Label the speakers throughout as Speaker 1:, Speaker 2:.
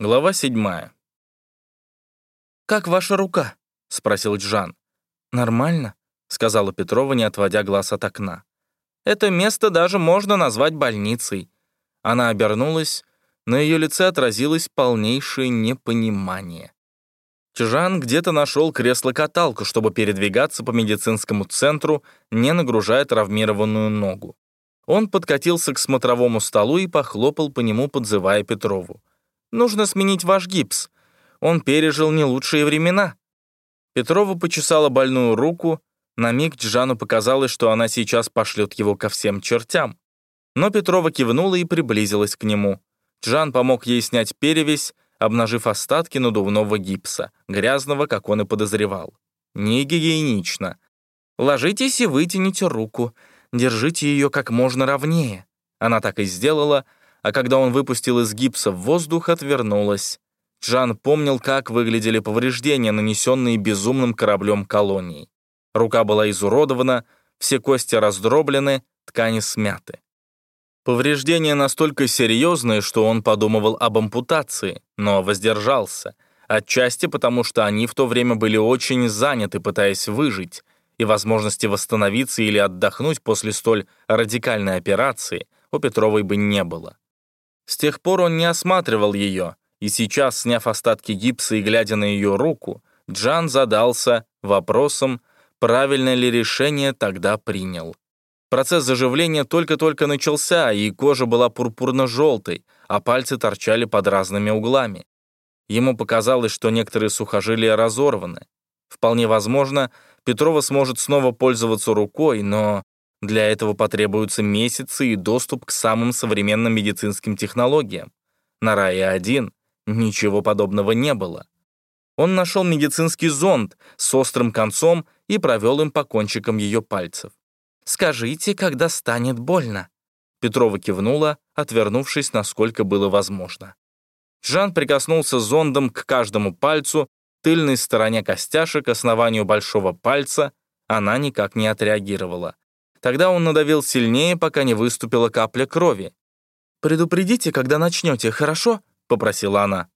Speaker 1: Глава седьмая.
Speaker 2: «Как ваша рука?» — спросил Джан. «Нормально», — сказала Петрова, не отводя глаз от окна. «Это место даже можно назвать больницей». Она обернулась, на ее лице отразилось полнейшее непонимание. Чжан где-то нашел кресло-каталку, чтобы передвигаться по медицинскому центру, не нагружая травмированную ногу. Он подкатился к смотровому столу и похлопал по нему, подзывая Петрову. Нужно сменить ваш гипс. Он пережил не лучшие времена». Петрова почесала больную руку. На миг Джану показалось, что она сейчас пошлет его ко всем чертям. Но Петрова кивнула и приблизилась к нему. Джан помог ей снять перевязь, обнажив остатки надувного гипса, грязного, как он и подозревал. Не. «Ложитесь и вытяните руку. Держите ее как можно ровнее». Она так и сделала, а когда он выпустил из гипса в воздух, отвернулась. Джан помнил, как выглядели повреждения, нанесенные безумным кораблем колонии. Рука была изуродована, все кости раздроблены, ткани смяты. Повреждения настолько серьезные, что он подумывал об ампутации, но воздержался, отчасти потому, что они в то время были очень заняты, пытаясь выжить, и возможности восстановиться или отдохнуть после столь радикальной операции у Петровой бы не было. С тех пор он не осматривал ее, и сейчас, сняв остатки гипса и глядя на ее руку, Джан задался вопросом, правильное ли решение тогда принял. Процесс заживления только-только начался, и кожа была пурпурно-желтой, а пальцы торчали под разными углами. Ему показалось, что некоторые сухожилия разорваны. Вполне возможно, Петрова сможет снова пользоваться рукой, но для этого потребуются месяцы и доступ к самым современным медицинским технологиям. На Рае-1 ничего подобного не было. Он нашел медицинский зонд с острым концом и провел им по кончикам ее пальцев. «Скажите, когда станет больно?» Петрова кивнула, отвернувшись, насколько было возможно. Жан прикоснулся зондом к каждому пальцу, тыльной стороне костяшек, основанию большого пальца. Она никак не отреагировала. Тогда он надавил сильнее, пока не выступила капля крови. «Предупредите, когда начнете, хорошо?» — попросила она.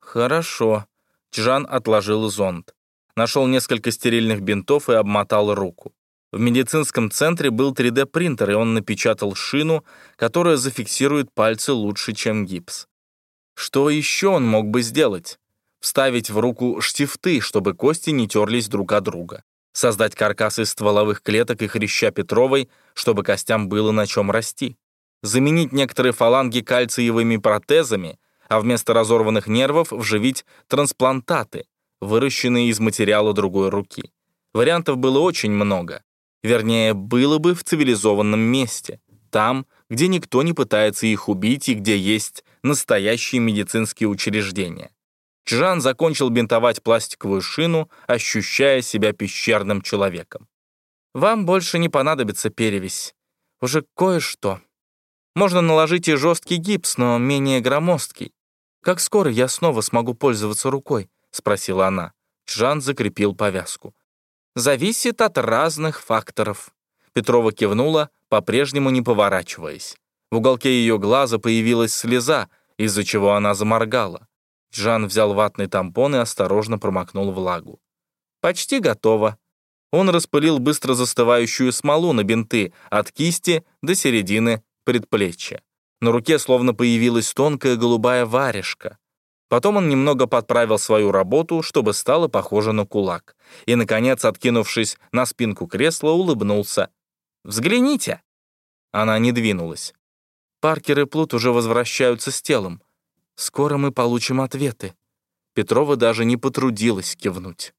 Speaker 2: «Хорошо». Чжан отложил зонд. Нашел несколько стерильных бинтов и обмотал руку. В медицинском центре был 3D-принтер, и он напечатал шину, которая зафиксирует пальцы лучше, чем гипс. Что еще он мог бы сделать? Вставить в руку штифты, чтобы кости не терлись друг от друга создать каркас из стволовых клеток и хряща Петровой, чтобы костям было на чем расти, заменить некоторые фаланги кальциевыми протезами, а вместо разорванных нервов вживить трансплантаты, выращенные из материала другой руки. Вариантов было очень много. Вернее, было бы в цивилизованном месте, там, где никто не пытается их убить и где есть настоящие медицинские учреждения. Чжан закончил бинтовать пластиковую шину, ощущая себя пещерным человеком. «Вам больше не понадобится перевесь. Уже кое-что. Можно наложить и жесткий гипс, но менее громоздкий. Как скоро я снова смогу пользоваться рукой?» — спросила она. Чжан закрепил повязку. «Зависит от разных факторов». Петрова кивнула, по-прежнему не поворачиваясь. В уголке ее глаза появилась слеза, из-за чего она заморгала. Жан взял ватный тампон и осторожно промокнул влагу. «Почти готово». Он распылил быстро застывающую смолу на бинты от кисти до середины предплечья. На руке словно появилась тонкая голубая варежка. Потом он немного подправил свою работу, чтобы стало похоже на кулак. И, наконец, откинувшись на спинку кресла, улыбнулся. «Взгляните!» Она не двинулась. Паркер и Плут уже возвращаются с телом. Скоро мы получим ответы». Петрова даже не потрудилась кивнуть.